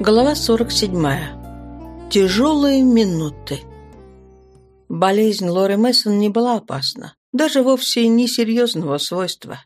Глава 47. Тяжелые минуты. Болезнь Лоры Мессон не была опасна, даже вовсе не серьезного свойства.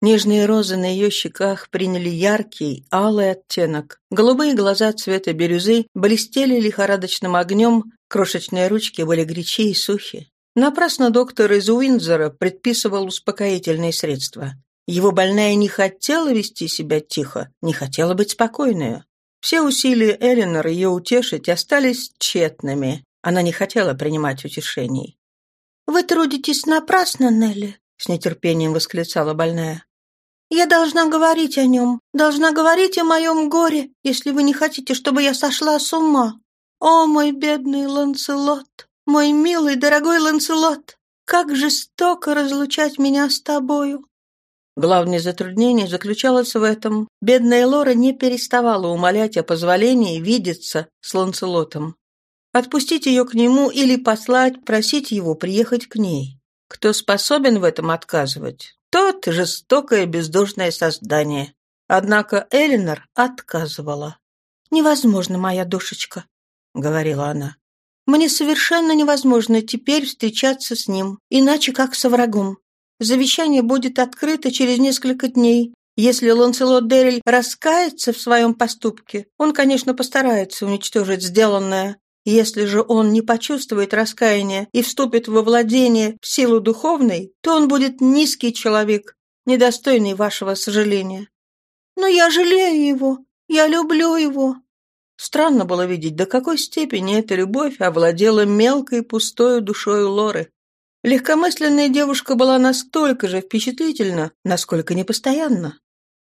Нежные розы на ее щеках приняли яркий, алый оттенок. Голубые глаза цвета бирюзы блестели лихорадочным огнем, крошечные ручки были горячи и сухи. Напрасно доктор из Уинзора предписывал успокоительные средства. Его больная не хотела вести себя тихо, не хотела быть спокойной. Все усилия Эленор ее утешить остались тщетными. Она не хотела принимать утешений. «Вы трудитесь напрасно, Нелли», — с нетерпением восклицала больная. «Я должна говорить о нем, должна говорить о моем горе, если вы не хотите, чтобы я сошла с ума. О, мой бедный Ланселот, мой милый, дорогой Ланселот, как жестоко разлучать меня с тобою. Главное затруднение заключалось в этом. Бедная Лора не переставала умолять о позволении видеться с Ланселотом. Отпустить ее к нему или послать, просить его приехать к ней. Кто способен в этом отказывать? Тот жестокое бездушное создание. Однако Элинор отказывала. «Невозможно, моя душечка», — говорила она. «Мне совершенно невозможно теперь встречаться с ним, иначе как со врагом. Завещание будет открыто через несколько дней. Если Ланселот Дерриль раскается в своем поступке, он, конечно, постарается уничтожить сделанное. Если же он не почувствует раскаяния и вступит во владение в силу духовной, то он будет низкий человек, недостойный вашего сожаления. Но я жалею его, я люблю его. Странно было видеть, до какой степени эта любовь овладела мелкой пустой душой Лоры. Легкомысленная девушка была настолько же впечатлительна, насколько непостоянна.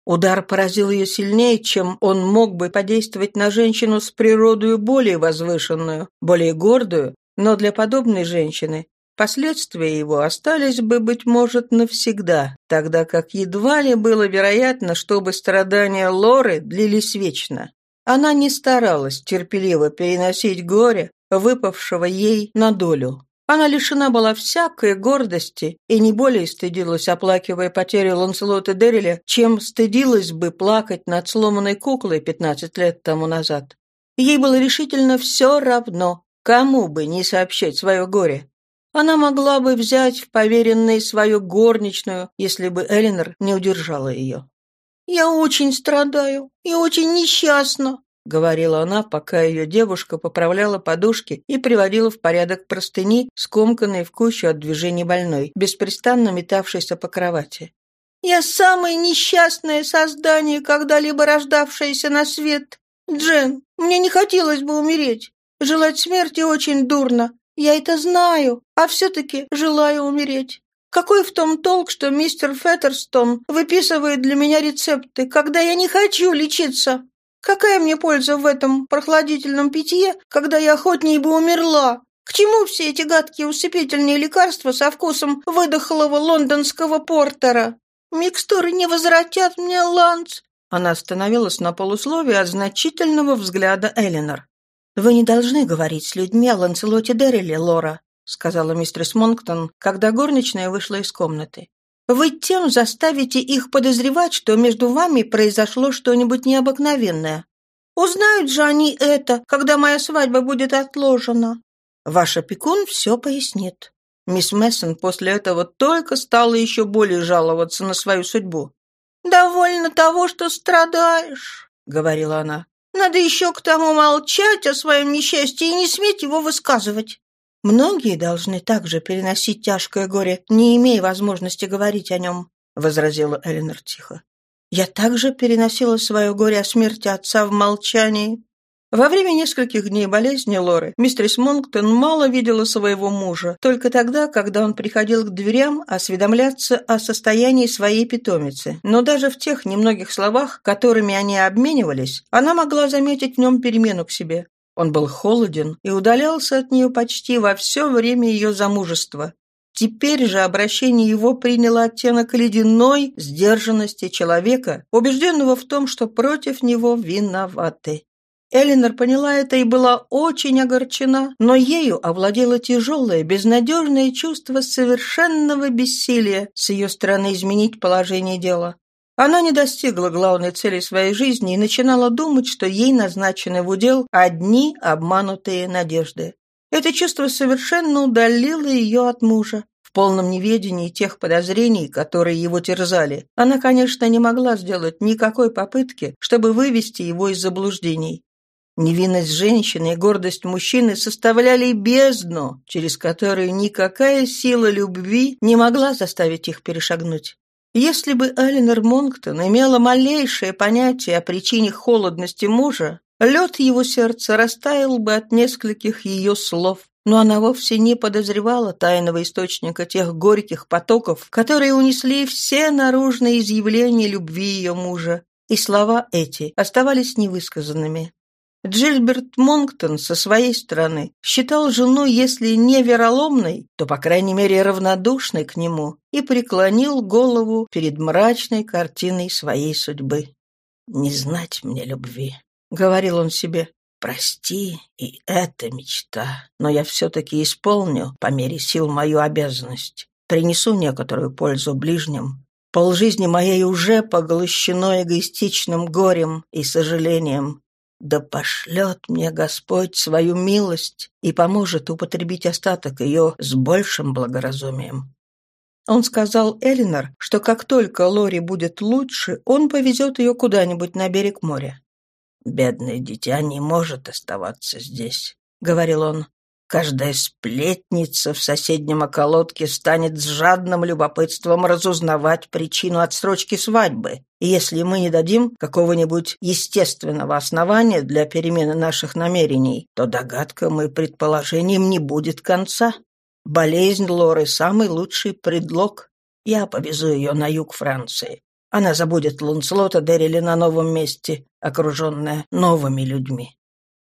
Удар поразил ее сильнее, чем он мог бы подействовать на женщину с природою более возвышенную, более гордую, но для подобной женщины последствия его остались бы, быть может, навсегда, тогда как едва ли было вероятно, чтобы страдания Лоры длились вечно. Она не старалась терпеливо переносить горе, выпавшего ей на долю. Она лишена была всякой гордости и не более стыдилась, оплакивая потерю Ланселота Дерриля, чем стыдилась бы плакать над сломанной куклой пятнадцать лет тому назад. Ей было решительно все равно, кому бы не сообщать свое горе. Она могла бы взять в поверенной свою горничную, если бы Элинор не удержала ее. «Я очень страдаю и очень несчастна», — говорила она, пока ее девушка поправляла подушки и приводила в порядок простыни, скомканные в кучу от движений больной, беспрестанно метавшейся по кровати. «Я самое несчастное создание, когда-либо рождавшееся на свет. Джен, мне не хотелось бы умереть. Желать смерти очень дурно. Я это знаю, а все-таки желаю умереть. Какой в том толк, что мистер Феттерстон выписывает для меня рецепты, когда я не хочу лечиться? Какая мне польза в этом прохладительном питье, когда я охотнее бы умерла? К чему все эти гадкие усыпительные лекарства со вкусом выдохлого лондонского портера? Микстуры не возвратят мне ланц. Она остановилась на полусловие от значительного взгляда Элинор. «Вы не должны говорить с людьми о Ланселоте Дерриле, Лора», сказала мистерс Монктон, когда горничная вышла из комнаты. Вы тем заставите их подозревать, что между вами произошло что-нибудь необыкновенное. Узнают же они это, когда моя свадьба будет отложена. Ваш опекун все пояснит. Мисс Мессон после этого только стала еще более жаловаться на свою судьбу. «Довольно того, что страдаешь», — говорила она. «Надо еще к тому молчать о своем несчастье и не сметь его высказывать. «Многие должны также переносить тяжкое горе, не имея возможности говорить о нем», — возразила Эленор тихо. «Я также переносила свое горе о смерти отца в молчании». Во время нескольких дней болезни Лоры мистерис Монктон мало видела своего мужа, только тогда, когда он приходил к дверям осведомляться о состоянии своей питомицы. Но даже в тех немногих словах, которыми они обменивались, она могла заметить в нем перемену к себе. Он был холоден и удалялся от нее почти во все время ее замужества. Теперь же обращение его приняло оттенок ледяной сдержанности человека, убежденного в том, что против него виноваты. Элинор поняла это и была очень огорчена, но ею овладело тяжелое, безнадежное чувство совершенного бессилия с ее стороны изменить положение дела. Она не достигла главной цели своей жизни и начинала думать, что ей назначены в удел одни обманутые надежды. Это чувство совершенно удалило ее от мужа. В полном неведении тех подозрений, которые его терзали, она, конечно, не могла сделать никакой попытки, чтобы вывести его из заблуждений. Невинность женщины и гордость мужчины составляли бездну, через которую никакая сила любви не могла заставить их перешагнуть. Если бы Эленор Монктон имела малейшее понятие о причине холодности мужа, лед его сердца растаял бы от нескольких ее слов, но она вовсе не подозревала тайного источника тех горьких потоков, которые унесли все наружные изъявления любви ее мужа, и слова эти оставались невысказанными. Джильберт Монктон со своей стороны считал жену, если не вероломной, то, по крайней мере, равнодушной к нему и преклонил голову перед мрачной картиной своей судьбы. «Не знать мне любви», — говорил он себе. «Прости, и это мечта, но я все-таки исполню по мере сил мою обязанность, принесу некоторую пользу ближним. Полжизни моей уже поглощено эгоистичным горем и сожалением, да пошлет мне Господь свою милость и поможет употребить остаток ее с большим благоразумием. Он сказал Элинор, что как только Лори будет лучше, он повезет ее куда-нибудь на берег моря. «Бедное дитя не может оставаться здесь», — говорил он. Каждая сплетница в соседнем околотке станет с жадным любопытством разузнавать причину отсрочки свадьбы. И если мы не дадим какого-нибудь естественного основания для перемены наших намерений, то догадкам и предположениям не будет конца. Болезнь Лоры – самый лучший предлог. Я повезу ее на юг Франции. Она забудет Ланселота Деррили на новом месте, окруженная новыми людьми.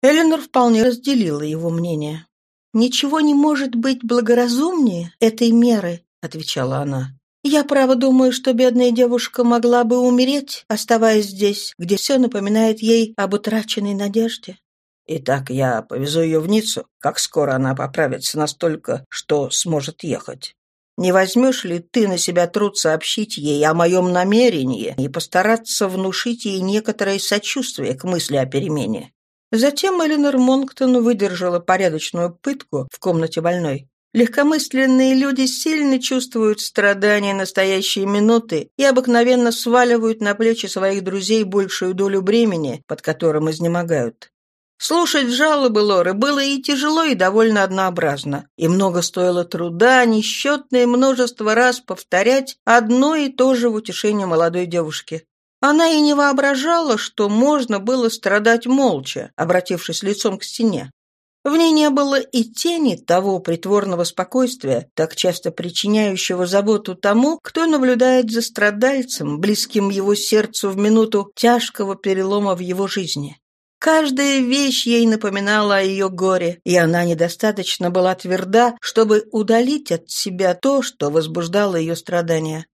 Эленор вполне разделила его мнение. «Ничего не может быть благоразумнее этой меры», — отвечала она. «Я, право, думаю, что бедная девушка могла бы умереть, оставаясь здесь, где все напоминает ей об утраченной надежде». «Итак, я повезу ее в Ниццу, как скоро она поправится настолько, что сможет ехать. Не возьмешь ли ты на себя труд сообщить ей о моем намерении и постараться внушить ей некоторое сочувствие к мысли о перемене? Затем Эленор Монктон выдержала порядочную пытку в комнате больной. Легкомысленные люди сильно чувствуют страдания настоящей минуты и обыкновенно сваливают на плечи своих друзей большую долю бремени, под которым изнемогают. Слушать жалобы Лоры было и тяжело, и довольно однообразно, и много стоило труда несчетное множество раз повторять одно и то же в утешении молодой девушки. Она и не воображала, что можно было страдать молча, обратившись лицом к стене. В ней не было и тени того притворного спокойствия, так часто причиняющего заботу тому, кто наблюдает за страдальцем, близким его сердцу в минуту тяжкого перелома в его жизни. Каждая вещь ей напоминала о ее горе, и она недостаточно была тверда, чтобы удалить от себя то, что возбуждало ее страдания.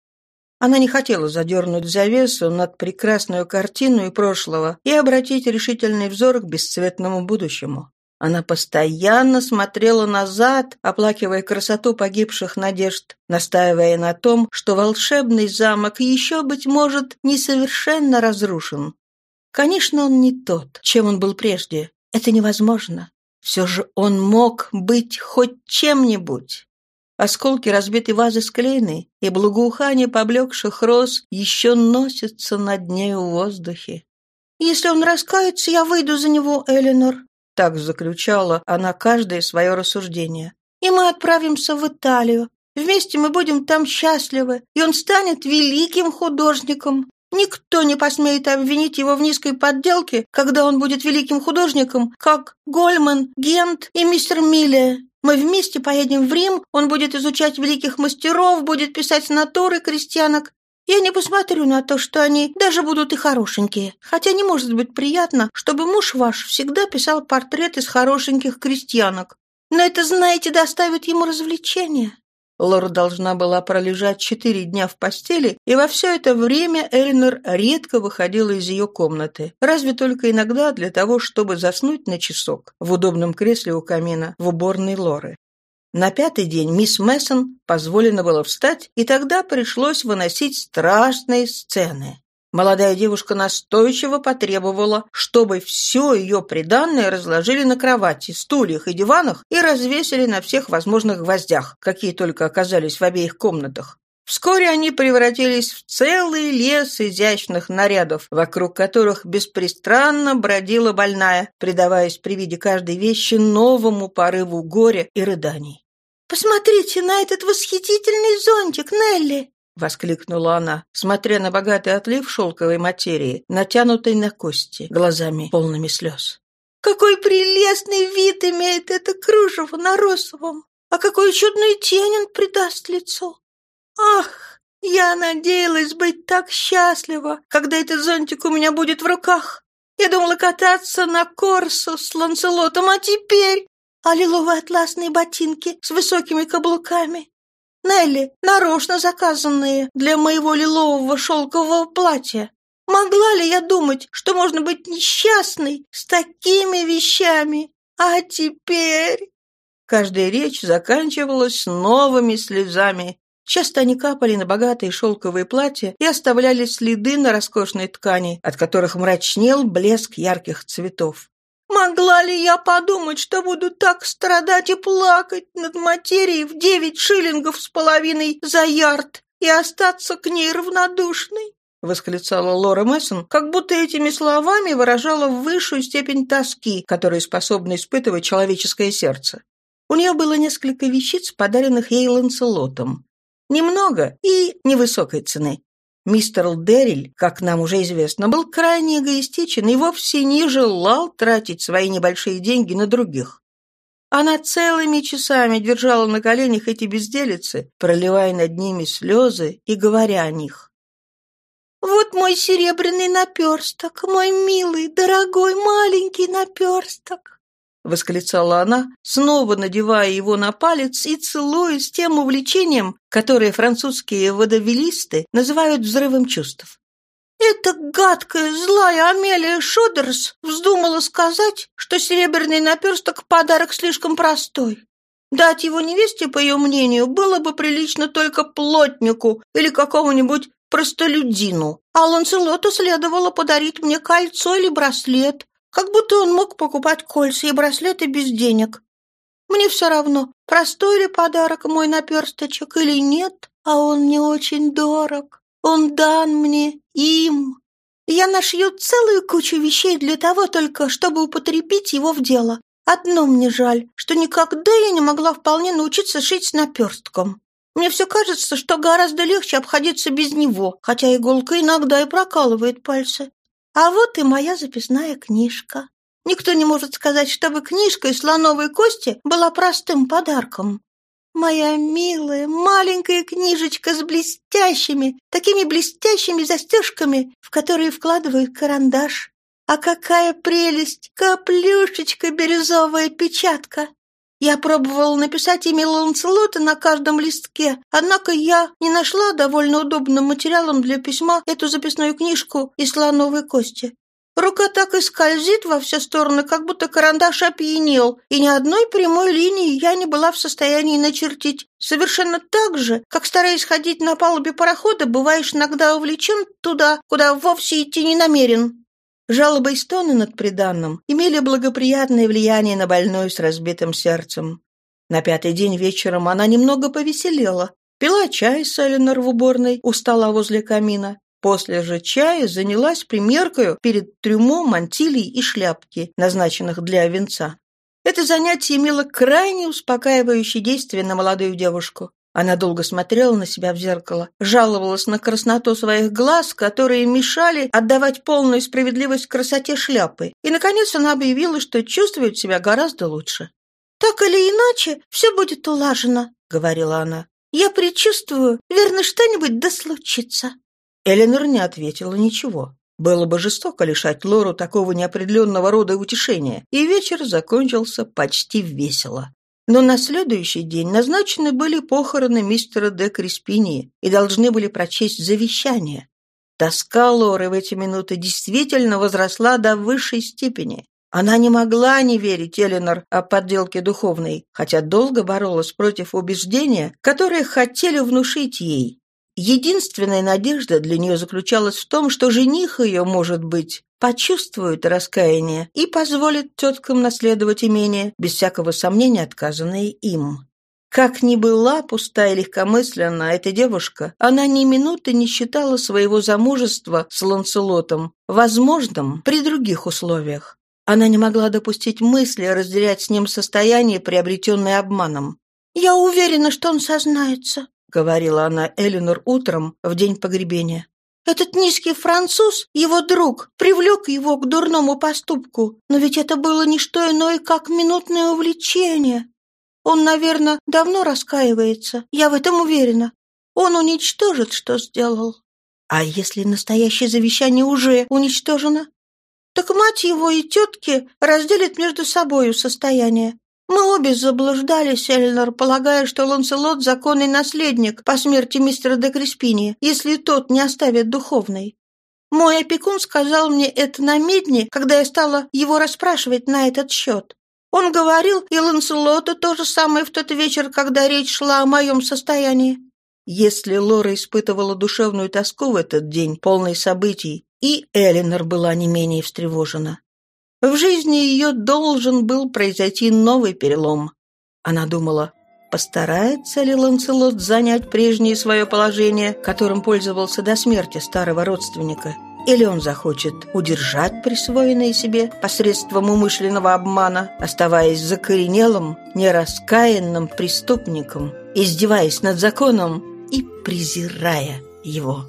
Она не хотела задернуть завесу над прекрасную картину и прошлого и обратить решительный взор к бесцветному будущему. Она постоянно смотрела назад, оплакивая красоту погибших надежд, настаивая на том, что волшебный замок еще, быть может, несовершенно разрушен. Конечно, он не тот, чем он был прежде. Это невозможно. Все же он мог быть хоть чем-нибудь. Осколки разбитой вазы склеены, и благоухание поблекших роз еще носится над нею в воздухе. «Если он раскается, я выйду за него, Эленор», — так заключала она каждое свое рассуждение. «И мы отправимся в Италию. Вместе мы будем там счастливы, и он станет великим художником. Никто не посмеет обвинить его в низкой подделке, когда он будет великим художником, как Гольман, Гент и мистер Милле. Мы вместе поедем в Рим, он будет изучать великих мастеров, будет писать натуры крестьянок. Я не посмотрю на то, что они даже будут и хорошенькие. Хотя не может быть приятно, чтобы муж ваш всегда писал портрет из хорошеньких крестьянок. Но это, знаете, доставит ему развлечение. Лора должна была пролежать четыре дня в постели, и во все это время Эльнер редко выходила из ее комнаты, разве только иногда для того, чтобы заснуть на часок в удобном кресле у камина в уборной Лоры. На пятый день мисс Мессон позволено было встать, и тогда пришлось выносить страшные сцены. Молодая девушка настойчиво потребовала, чтобы все ее приданное разложили на кровати, стульях и диванах и развесили на всех возможных гвоздях, какие только оказались в обеих комнатах. Вскоре они превратились в целый лес изящных нарядов, вокруг которых беспристрастно бродила больная, предаваясь при виде каждой вещи новому порыву горя и рыданий. «Посмотрите на этот восхитительный зонтик, Нелли!» — воскликнула она, смотря на богатый отлив шелковой материи, натянутой на кости, глазами полными слез. «Какой прелестный вид имеет это кружево на розовом! А какую чудную тень он придаст лицу! Ах, я надеялась быть так счастлива, когда этот зонтик у меня будет в руках! Я думала кататься на корсу с Ланселотом, а теперь... А лиловые атласные ботинки с высокими каблуками, Нелли, нарочно заказанные для моего лилового шелкового платья. Могла ли я думать, что можно быть несчастной с такими вещами? А теперь...» Каждая речь заканчивалась новыми слезами. Часто они капали на богатые шелковые платья и оставляли следы на роскошной ткани, от которых мрачнел блеск ярких цветов. Могла ли я подумать, что буду так страдать и плакать над материей в девять шиллингов с половиной за ярд и остаться к ней равнодушной? — восклицала Лора Мессон, как будто этими словами выражала высшую степень тоски, которую способно испытывать человеческое сердце. У нее было несколько вещиц, подаренных ей Ланселотом. Немного и невысокой цены. Мистер Дерриль, как нам уже известно, был крайне эгоистичен и вовсе не желал тратить свои небольшие деньги на других. Она целыми часами держала на коленях эти безделицы, проливая над ними слезы и говоря о них. «Вот мой серебряный наперсток, мой милый, дорогой, маленький наперсток. — восклицала она, снова надевая его на палец и целуя с тем увлечением, которое французские водовелисты называют взрывом чувств. «Эта гадкая, злая Амелия Шодерс вздумала сказать, что серебряный наперсток — подарок слишком простой. Дать его невесте, по ее мнению, было бы прилично только плотнику или какому-нибудь простолюдину, а Ланселоту следовало подарить мне кольцо или браслет, как будто он мог покупать кольца и браслеты без денег. Мне все равно, простой ли подарок мой наперсточек или нет, а он мне очень дорог. Он дан мне им. Я нашью целую кучу вещей для того только, чтобы употребить его в дело. Одно мне жаль, что никогда я не могла вполне научиться шить с наперстком. Мне все кажется, что гораздо легче обходиться без него, хотя иголка иногда и прокалывает пальцы. А вот и моя записная книжка. Никто не может сказать, чтобы книжка из слоновой кости была простым подарком. Моя милая маленькая книжечка с блестящими, такими блестящими застежками, в которые вкладывают карандаш. А какая прелесть! Каплюшечка бирюзовая печатка! Я пробовала написать имя Ланселота на каждом листке, однако я не нашла довольно удобным материалом для письма эту записную книжку из слоновой кости. Рука так и скользит во все стороны, как будто карандаш опьянел, и ни одной прямой линии я не была в состоянии начертить. Совершенно так же, как, стараясь ходить на палубе парохода, бываешь иногда увлечен туда, куда вовсе идти не намерен. Жалобы и стоны над приданным имели благоприятное влияние на больную с разбитым сердцем. На пятый день вечером она немного повеселела, пила чай с Эленор в уборной у стола возле камина. После же чая занялась примеркою перед трюмо мантилий и шляпки, назначенных для венца. Это занятие имело крайне успокаивающее действие на молодую девушку. Она долго смотрела на себя в зеркало, жаловалась на красноту своих глаз, которые мешали отдавать полную справедливость красоте шляпы, и, наконец, она объявила, что чувствует себя гораздо лучше. «Так или иначе, все будет улажено», — говорила она. «Я предчувствую, верно, что-нибудь да случится». Эленор не ответила ничего. Было бы жестоко лишать Лору такого неопределенного рода утешения, и вечер закончился почти весело. Но на следующий день назначены были похороны мистера де Криспини и должны были прочесть завещание. Тоска Лоры в эти минуты действительно возросла до высшей степени. Она не могла не верить Эленор о подделке духовной, хотя долго боролась против убеждения, которые хотели внушить ей. Единственная надежда для нее заключалась в том, что жених ее, может быть, почувствует раскаяние и позволит теткам наследовать имение, без всякого сомнения отказанное им. Как ни была пустая и легкомысленна эта девушка, она ни минуты не считала своего замужества с Ланселотом возможным при других условиях. Она не могла допустить мысли разделять с ним состояние, приобретенное обманом. «Я уверена, что он сознается», — говорила она Элинор утром в день погребения. «Этот низкий француз, его друг, привлек его к дурному поступку, но ведь это было не что иное, как минутное увлечение. Он, наверное, давно раскаивается, я в этом уверена. Он уничтожит, что сделал. А если настоящее завещание уже уничтожено? Так мать его и тетки разделят между собою состояние. Мы обе заблуждались, Эльнор, полагая, что Ланселот — законный наследник по смерти мистера де Креспини, если тот не оставит духовной. Мой опекун сказал мне это на медне, когда я стала его расспрашивать на этот счет. Он говорил и Ланселоту то же самое в тот вечер, когда речь шла о моем состоянии. Если Лора испытывала душевную тоску в этот день, полный событий, и Элинор была не менее встревожена. В жизни ее должен был произойти новый перелом. Она думала, постарается ли Ланселот занять прежнее свое положение, которым пользовался до смерти старого родственника – или он захочет удержать присвоенное себе посредством умышленного обмана, оставаясь закоренелым, нераскаянным преступником, издеваясь над законом и презирая его.